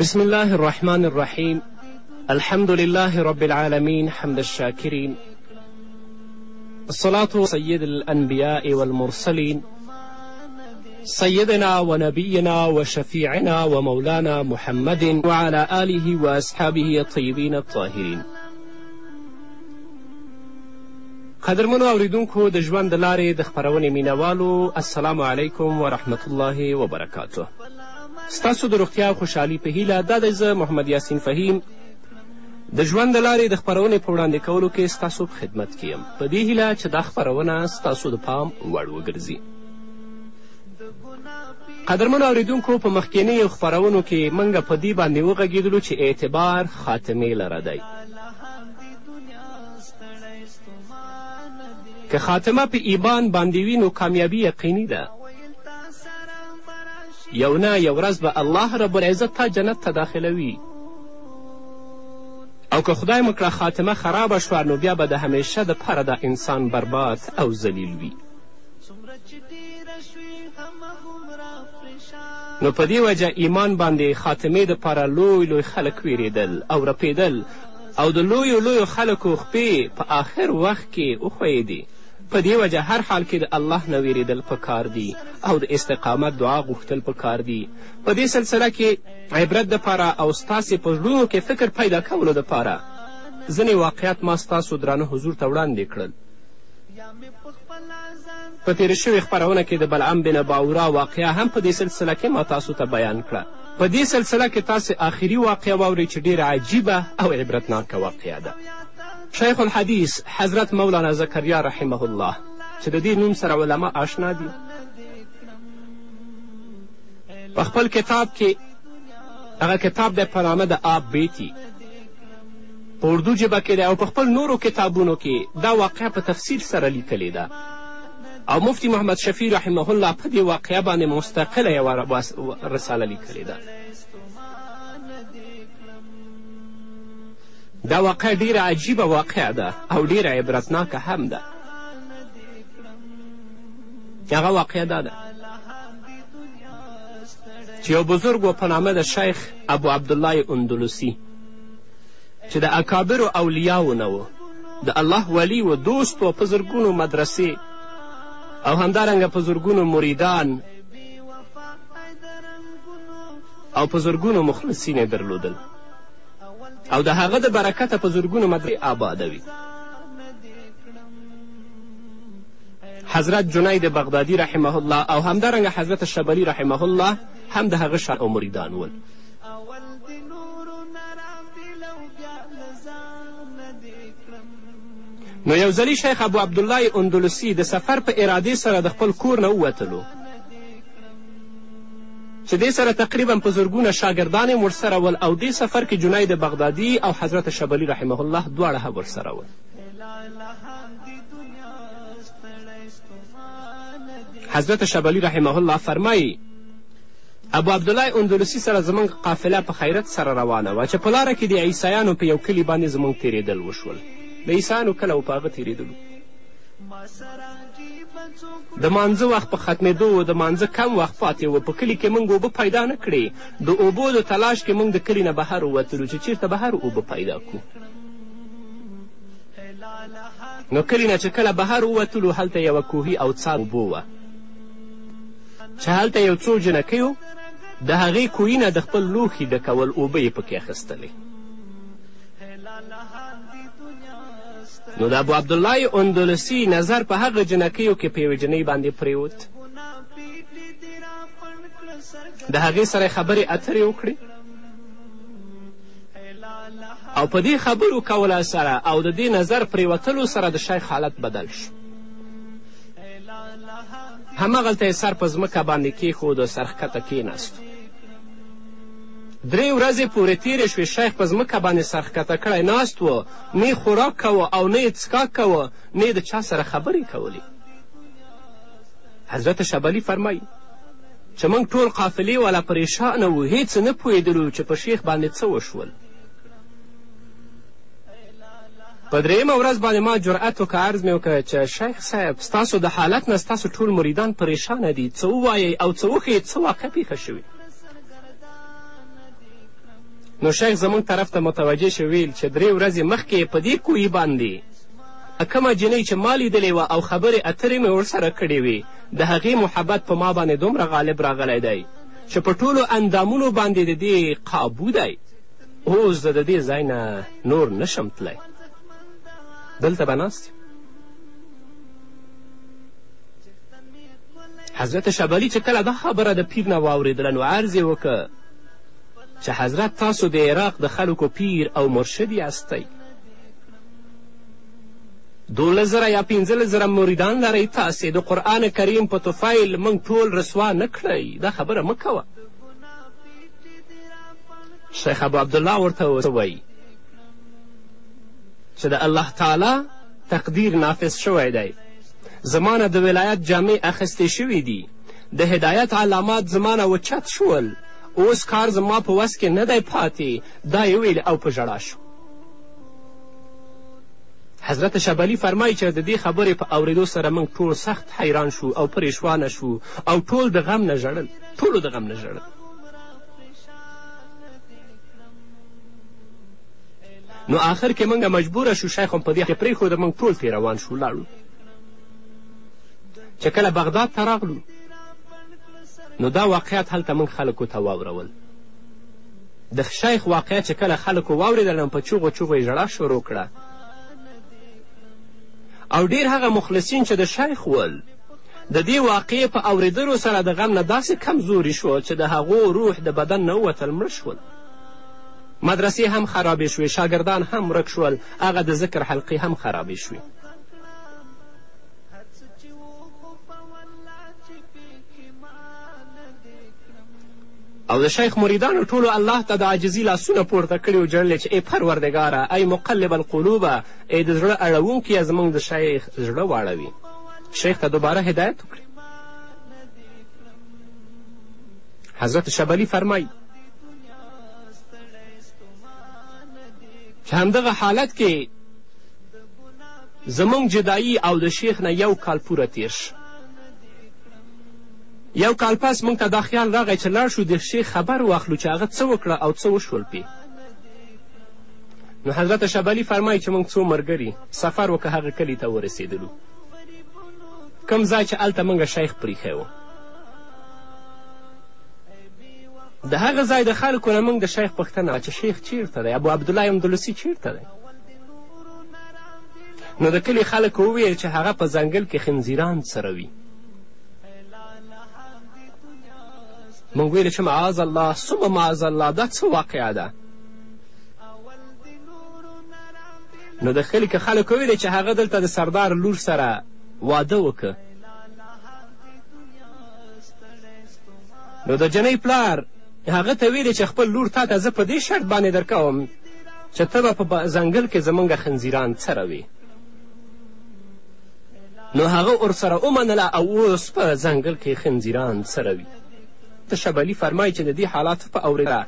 بسم الله الرحمن الرحیم الحمد لله رب العالمین حمد الشاکرین الصلاة سید الانبیاء والمرسلین سيدنا ونبينا وشفيعنا ومولانا محمد وعلى آله وأصحابه الطيبين الطاهرين قدرمنو اوریدونکو د ژوند د لارې د خپرونې مینوالو السلام علیکم ورحمت الله وبرکاته ستاسو د روغتیا او خوشحالي په هیله دا دی زه محمد یاسین فهیم د ژوند د لارې د خپرونې په وړاندې کولو کې ستاسو په خدمت کې یم په دې هیله چې دا خپرونه ستاسو د پام وړ وګرځي قدرمنو اوریدونکو په مخکینیو خپرونو کې موږ په دې باندې وغږېدلو چې اعتبار خاتمې لره دی که خاتمه په ایمان باندې وي نو کامیابي یقیني ده یو نه یو ورځ به الله رب العزت تا جنت ته داخلوي او که خدای مو کړه خاتمه خرابه شوه نو بیا به د همیشه دپاره دا انسان برباد او ذلیل وي نو په دې وجه ایمان باندې خاتمې دپاره لوی لوی خلک ویرېدل او رپېدل او د لویو لویو خلکو خپې په آخر وخت کې وښویېدې په دې وجه هر حال کې د الله نه ویریدل په کار دي او د استقامت دعا غوښتل په کار دي په دې سلسله کې عبرت دپاره او ستاسې په زړونو کې فکر پیدا کولو دپاره ځینې واقعیت ما ستاسو درانه حضور ته وړاندې کړل په تېره شوې خپرونه کې د بلعم بن باورا واقعه هم په دې سلسله کې ما تاسو ته بیان کړه په دې سلسله کې تاسې آخري واقعه واورئ چې ډېره عجیبه او عبرتناکه واقعه ده شیخ الحدیث حضرت مولانا زکریا رحمه الله چې د دې نوم سره علما آشنا دي په خپل کتاب کې هغه کتاب دی په نامه د آب بیتی په اردو ژبه کې دی او په خپل نورو کتابونو کې دا واقعه په تفصیل سره لیکلې ده او مفتی محمد شفیع رحمه الله په دې واقعه باندې مستقله یوه رساله لیکلې ده دا واقعه ډیره عجیبه واقعه ده او ډیره عبرتناکه هم ده هغه واقعه دا ده چې یو بزرګ و په نامه د شیخ ابو عبدالله اندلوسی چې د اکابرو اولیاو نه و د الله ولی و دوست و په زرګونو مدرسې او همدارنګه په زرګونو مریدان او په زرګونو مخلصین یې درلودل او د هغه د برکته په زرګونو مدرسې آبادوي حضرت جنید بغدادي رحمه الله او همدارنګه حضرت شبلی رحمه الله هم د هغه شان او مریدان ول نو یو ځلي شیخ ابو عبدالله اندلسي د سفر په ارادې سره د خپل کور نه ووتلو چې دې سره تقریبا په زرګونه شا ګردان هم ورسره ول او دې سفر کې جنید بغدادي او حضرت شبلي رحمه الله دواړه هم ورسره ول حضرت شبلی رحمه الله فرمایی ابو عبدالله اندلسی سره زموږ قافله په خیرت سره روانه وه چې په لاره کې د عیسایانو په یو کلي باندې زموږ تیریدل وشول د عیسایانو کله و په هغه تیریدلو د مانځه وخت په ختمېدو و، د مانځه کم وخت پاتې و، په کلي کې موږ اوبه پیدا نه کړې، د اوبو د تلاش کې موږ د کلي نه بهر ووتلو چې چېرته بهر اوبه پیدا کړو. نو کلي نه چې کله بهر ووتلو هلته یوه کوهي او څاه اوبو وه چې هلته یو څو جنکیو د هغې کوهي نه د خپل لوښي ډکول اوبه یې پکې اخیستلې نو د ابوعبدالله اندلسي نظر په هغه جنکیو کې په یوې جنۍ باندې پرېوت د هغې سره یې خبرې اترې وکړې او په دې خبرو کولا سره او د دې نظر پرېوتلو سره د شیخ حالت بدل شو همغلته یې سر په ځمکه باندې کېښود او سرښکته کېناست درې ورځې پورې تېرې شوې شیخ په ځمکه باندې سرښکته کړی ناست و نه یې خوراک کاوه او نه یې څښاک کاوه نه یې د چا سره خبرې کولې حضرت شبلی فرمایي چې موږ ټول قافلې والا پریشانه وو هیڅ نه پوهېدلو چې په شیخ باندې څه وشول په درېیمه ورځ باندې ما جرأت وکړه عرض مې وکړه چې شیخ صاحب ستاسو د حالت نه ستاسو ټول مریدان پریشانه دي څه ووایئ او څه وښیئ څه واقع پېښه شوې نو شیخ زموږ طرف ته متوجه شو ویل چې درې ورځې مخکې یې په دې کوهي باندې کومه جینۍ چې ما لیدلې وه او خبرې اترې مې ورسره کړې وې د هغې محبت په ما باندې دومره غالب راغلی دی چې په ټولو اندامونو باندې د دې قابو دی اوس زه د دې ځای نه نور نشم تللی دلته به ناست حضرت شبلی چې کله دا خبره د پیر نه واورېدله نو عرض یې وکړه چې حضرت تاسو د عراق د خلکو پیر او مرشد یاستی دولس زره یا پنځلس زره مریدان لرئ تاسې د قرآن کریم په طفیل موږ ټول رسوا نه کړئ دا خبره مه کوه شیخ ابو عبدالله ورته وایي چې د الله تعالی تقدیر نافذ شوی دی زما نه د ولایت جامې اخیستې شوي دي د هدایت علامات زما نه وچت شول اوس کار زما په وس کې نه دی پاتې دا یې ویل او په ژړا شو حضرت شبلی فرمایي چې د دې خبرې په اوریدو سره موږ ټول سخت حیران شو او پریشوانه شو او ټول د غم نه ژړل ټولو د غم نه ژړل نو آخر کې موږ مجبوره شو شیخ هم په دې پرېښوده موږ ټول ترې روان شو لاړو چې کله بغداد ته راغلو نو دا واقعات هلته موږ خلکو ته واورول د شیخ واقعه چې کله خلکو واورېدل نو په چغو چغو یې ژړا شروع کړه او ډیر هغه مخلصین چې د شیخ ول د دې واقعې په اورېدلو سره د غم نه داسې کمزوري شو چې د هغو روح د بدن نه ووتل مړه شول مدرسې هم خرابې شوې شاګردان هم ورک شول هغه د ذکر حلقې هم خرابې شوې هڅ چې و خو په والله چې پې کې مال دې کړم او د شیخ مریدانو ټولو الله ته د عاجزي لاسونه پورته کړي او جړلې چې ای پروردګاره ای مقلب القلوبه ای د زړه اړوونکیه زموږ د شیخ زړه واړوي شیخ ته دوباره هدایت وکړي حضرت شبلی فرمایي چې همدغه حالت کې زموږ جدايي او د شیخ نه یو کال پوره تیر شو یو کال پس موږ ته دا خیال راغی چې لاړ شو د شیخ خبر واخلو چې هغه څه وکړه او څه وشول پې نو حضرت شبلی فرمایي چې موږ څو ملګري سفر وکړه هغه کلي ته ورسېدلو کوم ځای چې هلته موږ شیخ پریښی و د هغه ځای د خلکو نه موږ د شیخ پوښتنه چې شیخ چیرته دی ابو عبدالله اندلسي چیرته دی نو د کلي خلک وویل چې هغه په ځنګل کې خنزیران څروي موږ ویل چې معاذ الله ثم معاذ الله دا څه واقعه ده نو د کلي که خلک وویل چې هغه دلته د سردار لور سره واده وکړه نو د جنۍ پلار هغه ته ویلې چې خپل لور تا ته زه په دې شرط باندې درکوم چې ته به په ځنګل کې زمونږ خنزیران څروې نو هغه ورسره ومنله او اوس په ځنګل کې خنزیران څروي تشبلي فرمایي چې د دې حالاتو په اورېدا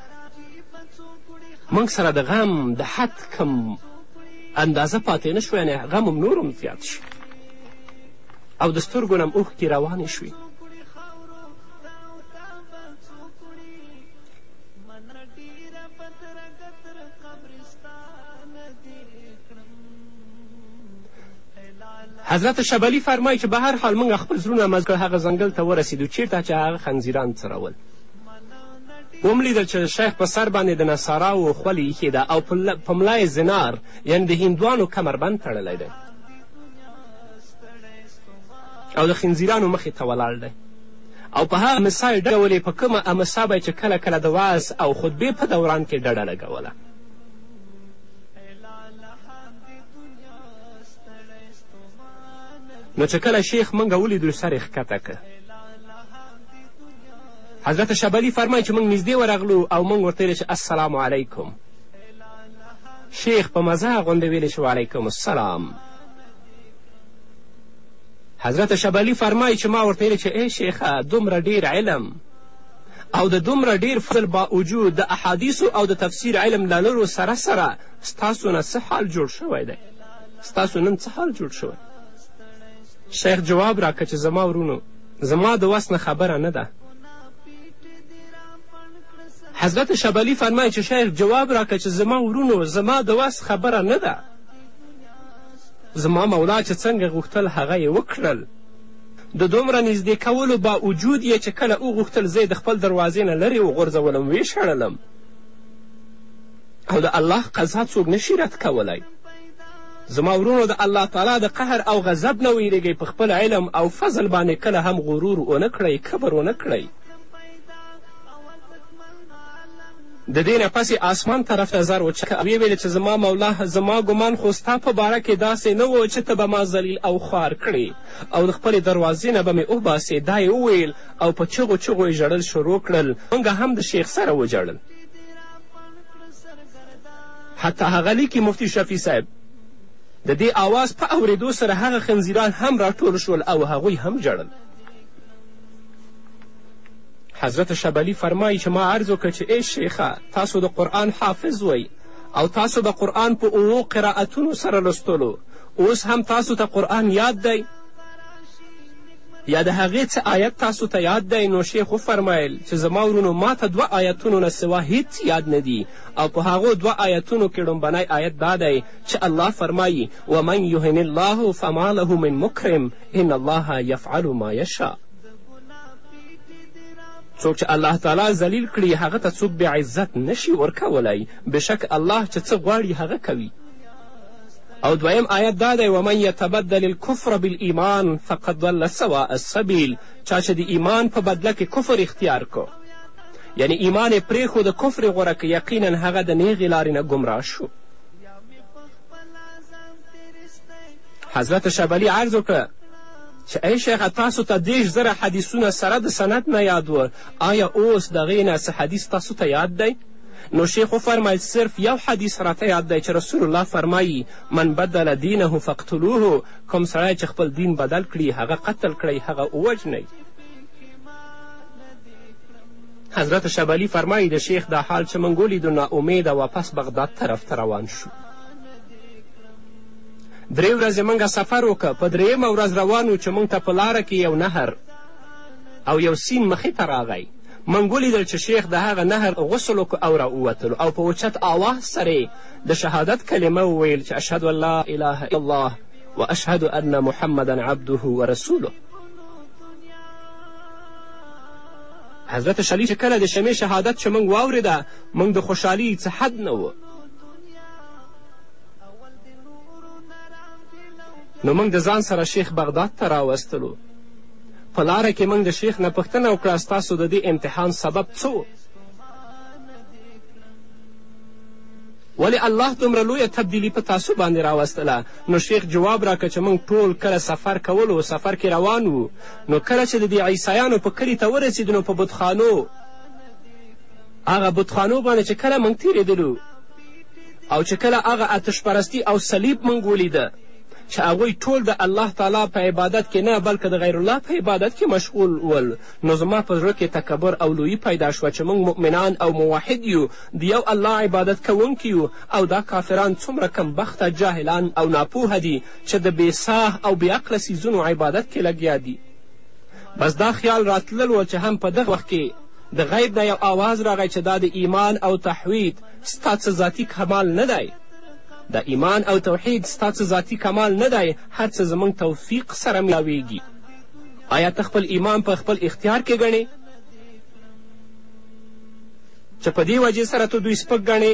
موږ سره د غم د حد کم اندازه پاتې نه شوه یعنې غم هم نور هم زیات شو او د سترګو نه هم اوښکې روانې شوې منه ډیره پتر قطر قبرستان دې حضرت شبلی فرمای چې به هر حال موږ خپل زړونه مز کړ هغه ځنګل ته ورسېدو چیرته چې هغه خنزیران څرول وملیدل چې شیخ په سر باندې د نصاراو خولې ایښې ده او په ملا یې زنار یعنې د هندوانو کمربند تړلی دی او د خنزیرانو مخې ته ولاړ دی او په هغه امسا یې ډولې په کومه امسا به یې چې کله کله د وعظ او خطبې په دوران کې ډډه لګوله نو چې کله شیخ موږ ولیدو سر یې ښکته که حضرت شبلی فرمایي چې موږ نږدې ورغلو او موږ ورته ویلې چې السلام علیکم شیخ په مزه غوندې ویلې چې وعلیکم السلام حضرت شبلی فرمایي چې ما ورته ویلې چې ای شیخه دومره ډیر علم او د دومره ډیر فضل باوجود د احادیثو او د تفسیر علم لرلو سره سره ستاسو نه څه حال جوړ شوی دی ستاسو نن څه حال جوړ شوی شیخ جواب راکړه چې زما ورونو زما د وس نه خبره نه ده حضرت شبلی فرمایي چې شیخ جواب راکړه چې زما ورونو زما د وس خبره نه ده زما مولا چې څنګه غوښتل هغه یې وکړل د دومره نږدې کولو باوجود یې چې کله وغوښتل زه د خپل دروازې نه لرې وغورځولم ویې شړلم او د الله قضا څوک نشي رد کولی زما ورونو د الله تعالی د قهر او غضب نه ویرېږئ په خپل علم او فضل باندې کله هم غرور ونه کړئ کبر ونه کړئ د دې نه پس یې آسمان طرف نظر اوچت او ویې ویل چې زما مولا زما ګمان خو ستا په باره کې داسې نه و چې ته به ما ذلیل او خوار کړې او د خپلې دروازې نه به مې وباسې دا یې وویل او په چغو چغو یې ژړل شروع کړل مونږ هم د شیخ سره وژړل حتی هغه لیکي مفتي شفیع صاحب د دې آواز په اورېدو سره هغه خنزیران هم راټول شول او هغوی هم ژړل حضرت شبلی فرمایي چې ما عرض وکړ چې ای شیخه تاسو د قرآن حافظ وئ او تاسو به قرآن په اوو قرائتونو سره لوستلو اوس هم تاسو ته قرآن یاد دی یا د هغې څه آیت تاسو ته یاد دی نو شیخ وفرمایل چې زما ورونو ما ته دوه آیتونو نه سوا هیڅ یاد نه دي او په هغو دوه آیتونو کې ړومبنی آیت دا دی چې الله فرمایي ومن یهن الله فما له من مکرم ان الله یفعل ما یشاء څوک چې الله تعالی ذلیل کړي هغه ته څوک بې عزت نشي ورکولی بېشک الله چې څه غواړي هغه کوي او دویم آیت دا دی ومن یتبدل الکفر بالایمان فقد ضل سواء السبیل چا چې د ایمان په بدله کې کفر اختیار کو یعنی ایمان یې پرېښود کفر یې غوره که یقینا هغه د نیغې لارې نه ګمراه شو حضرت شبلی عرض وکړه چې ای شیخه تاسو ته دېرش زره حدیثونه سره د سند نه یاد و آیا اوس د هغې نه څه حدیث تاسو ته یاد دی نو شیخ وفرمایل صرف یو حدیث راته یاد دی چې رسول الله فرمایی من بدل دینه فقتلوه کوم سړی چې خپل دین بدل کړي هغه قتل کړئ هغه ووژنئ حضرت شبلی فرمایی د شیخ دا حال چې موږ ولیدو ناامیده واپس بغداد طرف ته روان شو درې ورځې موږ سفر وکړ په درېیمه ورځ روان و چې موږ ته په لاره کې یو نهر او یو سین مخې ته راغی موږ ولیدل چې شیخ د هغه نهر غسل وکړو او راووتلو او په اوچت آواز سره د شهادت کلمه وویل چې اشهد ان لا اله الا الله و اشهد ان محمدا عبده و رسوله حضرت شلی چې کله د شمې شهادت چې موږ واورېده موږ د خوشحالي څه حد نه و نو موږ د ځان سره شیخ بغداد ته راوستلو په لاره کې موږ د شیخ نه پوښتنه وکړه ستاسو د دې امتحان سبب څه ولی الله دومره لویه تبدیلي په تاسو باندې راوستله نو شیخ جواب راکړه چې موږ ټول کله سفر کولو سفر کې روان وو نو کله چې د دې عیسایانو په کلي ته ورسېدو نو په بتخانو هغه بتخانو باندې چې کله موږ تېرېدلو او چې کله هغه آتش پرستی او صلیب موږ ولیده چې هغوی ټول د الله تعالی په عبادت کې نه بلکې د غیر الله په عبادت کې مشغول ول نو زما په زړه کې تکبر او لویي پیدا شوه چې موږ مؤمنان او موحد یو د یو الله عبادت کوونکي یو او دا کافران څومره کمبخته جاهلان او ناپوهه دي چې د بې ساه او بې عقله څیزونو عبادت کې لګیا دي بس دا خیال راتلل و چې هم په دغه وخت کې د غیب نه یو آواز راغی چې دا د ایمان او تحوید ستا څه ذاتي کمال نه دی د ایمان او توحید ستا څه ذاتي کمال نه دی هر څه زموږ توفیق سره میلاویږي آیا ته خپل ایمان په خپل اختیار کې ګڼې چې په دې وجې سره ته دوی سپک ګڼې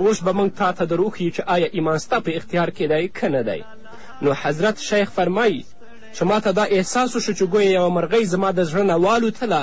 اوس به موږ تا ته دروښیو چې آیا ایمان ستا په اختیار کې دی که نه دی نو حضرت شیخ فرمایي چې ما ته دا احساس وشو چې ګویا یوه مرغۍ زما د زړه نه والوتله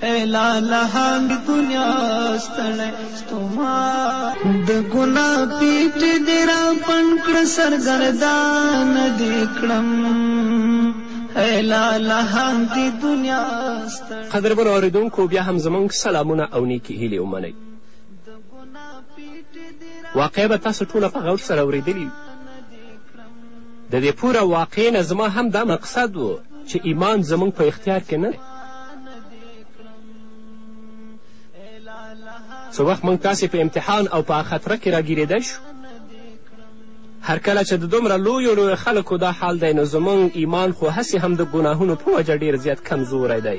اے لالا هنګ دنیا ستړی ستوما د ګنا پیټ دې را پن کړ سرګردان دې کړم اے لالا هنګ دنیا ستړی قدرمن اورېدونکو بیا هم زموږ سلامونه او نیکې هیلې ومنئ واقع به تاسو ټوله په غور سره اورېدلي د دې پوره واقع نه زما هم دا مقصد و چې ایمان زموږ په اختیار کې نه څه وخت موږ تاسې په امتحان او په خطره کې راګیرېدای شو هر کله چې د دومره لویو لویو خلکو دا حال دی نو زموږ ایمان خو هسې هم د ګناهونو په وجه ډېر زیات کمزوری دی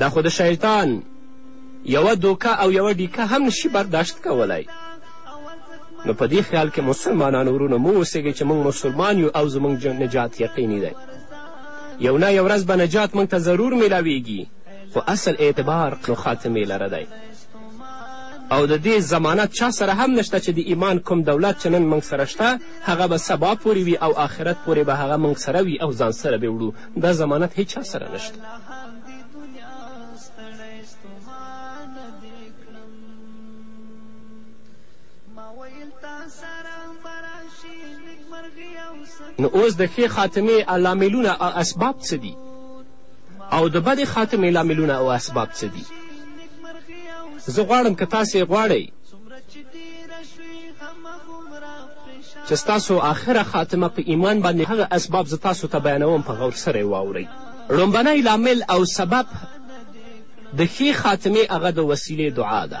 دا خو د شیطان یوه دوکه او یوه ډیکه هم نشي برداشت کولی نو په دې خیال کې مسلمانانو ورونو مو اوسېږئ چې موږ مسلمان یو او زموږ نجات یقیني دی یو نه یو ورځ به نجات موږ ته ضرور میلاویږي خو اصل اعتبار نو خاتمې لره دی او د دې ضمانت چا سره هم نشته چې د ایمان کوم دولت چې نن موږ سره شته هغه به سبا پورې وي او آخرت پورې به هغه موږ سره وي او ځان سره به وړو دا ضمانت هیچا سره نشته نو اوس د ښې خاتمې لاملونه او اسباب څه دي او د بدې خاتمې لاملونه او اسباب څه دي زه غواړم که تاسې غواړئ چې ستاسو آخره خاتمه په ایمان باندې هغه اسباب زه تاسو ته بیانوم په غور سره یې واورئ ړومبنی لامل او سبب د ښې خاتمې هغه د وسیلې دعا ده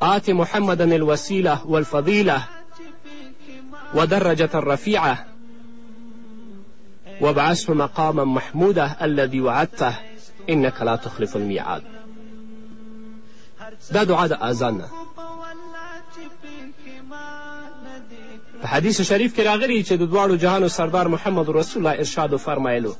آت محمدا الوسیله والفضیله ودرجة الرفیعه وابعثه مقاما محموده الذي وعدته انك لا تخلف الميعاد دا دعا د اذان نه په حدیث شریف کې راغلی چې د دواړو جهانو سردار محمد رسول الله ارشاد فرمایلو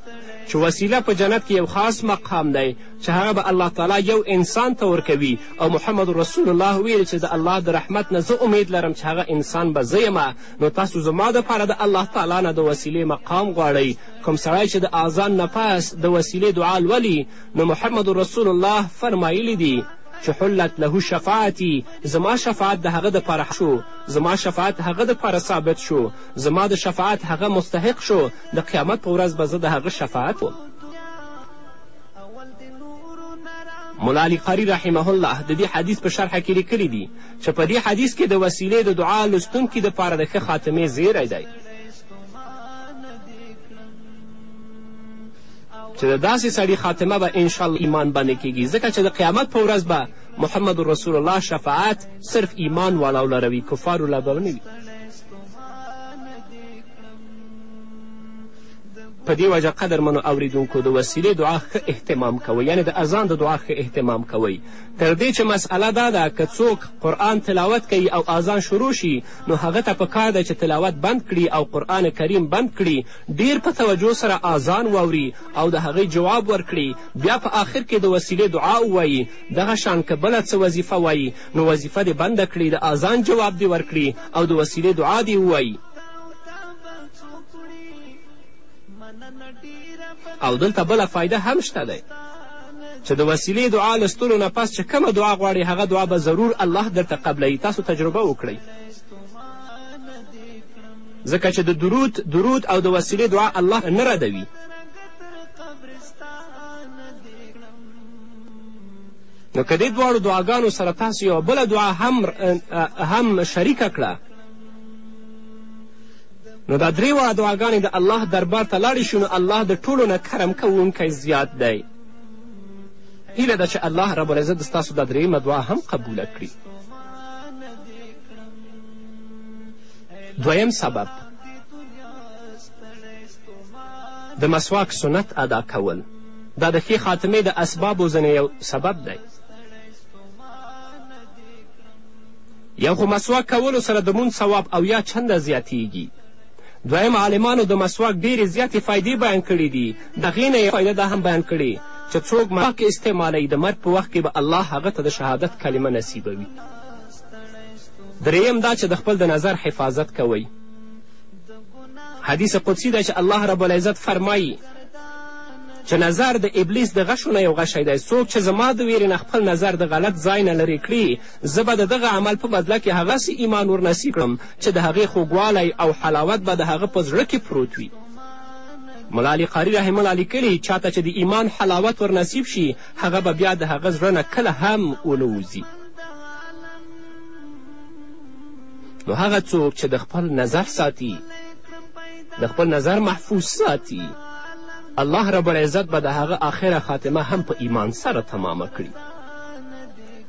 چې وسیله په جنت کې یو خاص مقام دی چې هغه به الله تعالی یو انسان ته ورکوي او محمد رسول الله ویل چې د الله د رحمت نه زه امید لرم چې هغه انسان به زه یم نو تاسو زما دپاره د الله تعالی نه د وسیلې مقام غواړئ کوم سړی چې د اذان نه پس د وسیلې دعا لولي نو محمد رسول الله فرمایلی دي چې حلت له شفاعتي زما شفاعت د هغه دپاره شو زما شفاعت هغه دپاره ثابت شو زما د شفاعت هغه مستحق شو د قیامت په ورځ به زه د هغه شفاعت وم ملا علي قاري رحمه الله د دې حدیث په شرحه کې لیکلي دي چې په دې حدیث کې د وسیلې د دعا لوستونکي دپاره د ښه خاتمې زیری دی چې د داسې سړي خاتمه به انشاءالله ایمان باندې کیږي ځکه چې د قیامت په ورځ به محمد رسول الله شفاعت صرف ایمان والاو لروي کفارو لا به نه وي په دې وجه قدرمنو اوریدونکو د وسیلې دعا ښه اهتمام کوئ یعنې د اذان د دعا ښه اهتمام کوئ تر دې چې مسئله دا ده که څوک قرآن تلاوت کوي او اذان شروع شي نو هغه ته په کار ده چې تلاوت بند کړي او قرآن کریم بند کړي ډیر په توجه سره اذان واوري او د هغې جواب ورکړي بیا په آخر کې د وسیلې دعا ووایي دغه شان که بله څه وظیفه وایي نو وظیفه دې بنده کړي د اذان جواب دې ورکړي او د وسیلې دعا دې ووایي او دلته بله فایده هم شته دی چې د وسیلې دعا لستلو نه پس چې کومه دعا غواړې هغه دعا به ضرور الله درته قبلوي تاسو تجربه وکړئ ځکه چې د درود درود او د وسیلې دعا الله نه ردوي نو که دې دواړو دعاګانو سره تاسو یوه بله دعا هم هم شریکه کړه نو دا درې وه دعاګانې د الله دربار ته لاړې شو نو الله د ټولو نه کرم کوونکی زیات دی هیله ده چې الله رب العزت ستاسو دا درېیمه دعا هم قبوله کړي دویم سبب د مسواک سنت ادا کول دا د ښې خاتمې د اسبابو ځینې یو سبب دی یو خو مسواک کولو سره د مونځ ثواب اویا چنده زیاتیږي دویم عالمانو د مسواک ډېرې زیاتې فایدې بیان کړې دي د هغې نه یې فایده دا هم بیان کړې چې څوک مسواک استعمالوي د مرګ په وخت کې به الله هغه ته د شهادت کلمه نصیبوي دریم دا چې د خپل د نظر حفاظت کوئ حدیث قدسی ده چې الله رب العزت فرمایي چې نظر د ابلیس د غشو نه یو غشی دی څوک چې زما د ویرې نه خپل نظر د غلط ځای نه لرې کړي زه به د دغه عمل په بدله کې هغسې ایمان ورنصیب کړم چې د هغې خوږوالی او حلاوت به د هغه په زړه کې پروت وي ملا علي قاري رحم الله لیکلي چاته چې د ایمان حلاوت ورنصیب شي هغه به بیا د هغه زړه نه کله هم ونه وځي نو هغه څوک چې د خپل نظر ساتي د خپل نظر محفوظ ساتي الله رب العزت به د هغه آخره خاتمه هم په ایمان سره تمامه کړي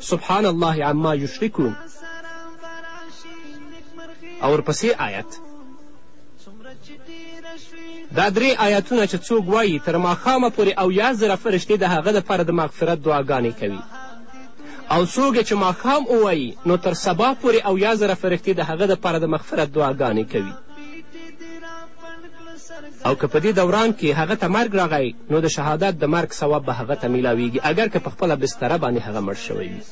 سبحان الله عما یشرکون او ورپسې آیت دا درې آیاتونه چې څوک وایي تر ماښامه پورې او یا زره فرشتې د هغه دپاره د مغفرت دعاګانې کوي او څوک چې ماښام ووایي نو تر سبا پورې او یا زره فرښتې د هغه دپاره د مغفرت دعاګانې کوي او که په دې دوران کې هغه ته مرګ راغی نو د شهادت د مرګ ثواب به هغه ته میلاویږي اګر که په خپله بستره باندې هغه مړ شوی وي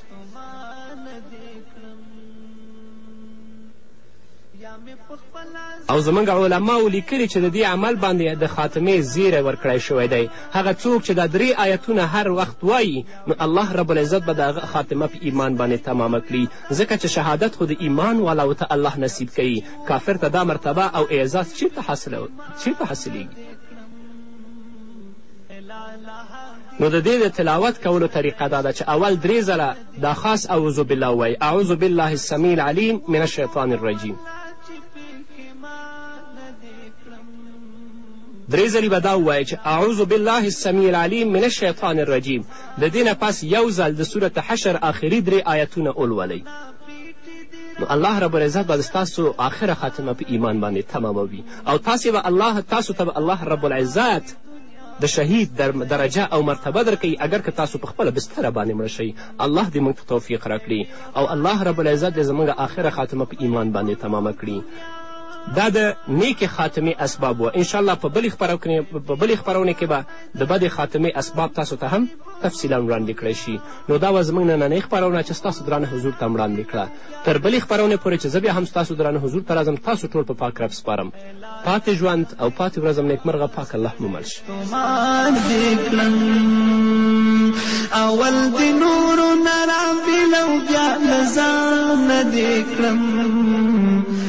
او زموږ علماو لیکلي چې د دې عمل باندې د خاتمې زیری ورکړی شوی دی هغه څوک چې دا درې آیتونه هر وخت وایي نو الله رب العزت به د هغه خاتمه په ایمان باندې تمامه کړي ځکه چې شهادت خو د ایمان والاو ته الله نصیب کوي کافر ته دا مرتبه او اعزاز چیرته حاصلو چیرته حاصلیږي نو د دې د تلاوت کولو طریقه دا ده چې اول درې ځله دا خاص اعوذ بالله ووایي اعوذ بالله السمیع العلیم من الشیطان الرجیم درې ځلې به دا ووایي چې اعوذ بالله السمیع العلیم من الشیطان الرجیم د دې نه پس یو ځل د صورت حشر آخري درې آیتونه ولولئ نو الله رب العزت به ستاسو آخره خاتمه په ایمان باندې تماموي او تاسې به الله تاسو ته به الله رب العزت د شهید درجه او مرتبه درکوي اگر که تاسو په خپله بستره باندې مړه شئ الله دې موږ ته توفیق راکړي او الله رب العزت دې زموږ آخره خاتمه په ایمان باندې تمامه کړي دا د نیکې خاتمې اسباب و انشاءالله په بلې خپرونه کې به د بدې خاتمې اسباب تاسو ته هم تفصیلا وړاندې کړی شي نو دا وه زموږ نننۍ خپرونه چې ستاسو درانه حضور ته وړاندې کړه تر بلې خپرونې پورې چې زه بیا هم ستاسو درانه حضور ته راځم تاسو ټول په پاک رب سپارم پاتې ژوند او پاتې ورځ هم نیکمرغه پاک الله مو مل شي اول د نورو نه رابېلو بیا له ځانه دې کړم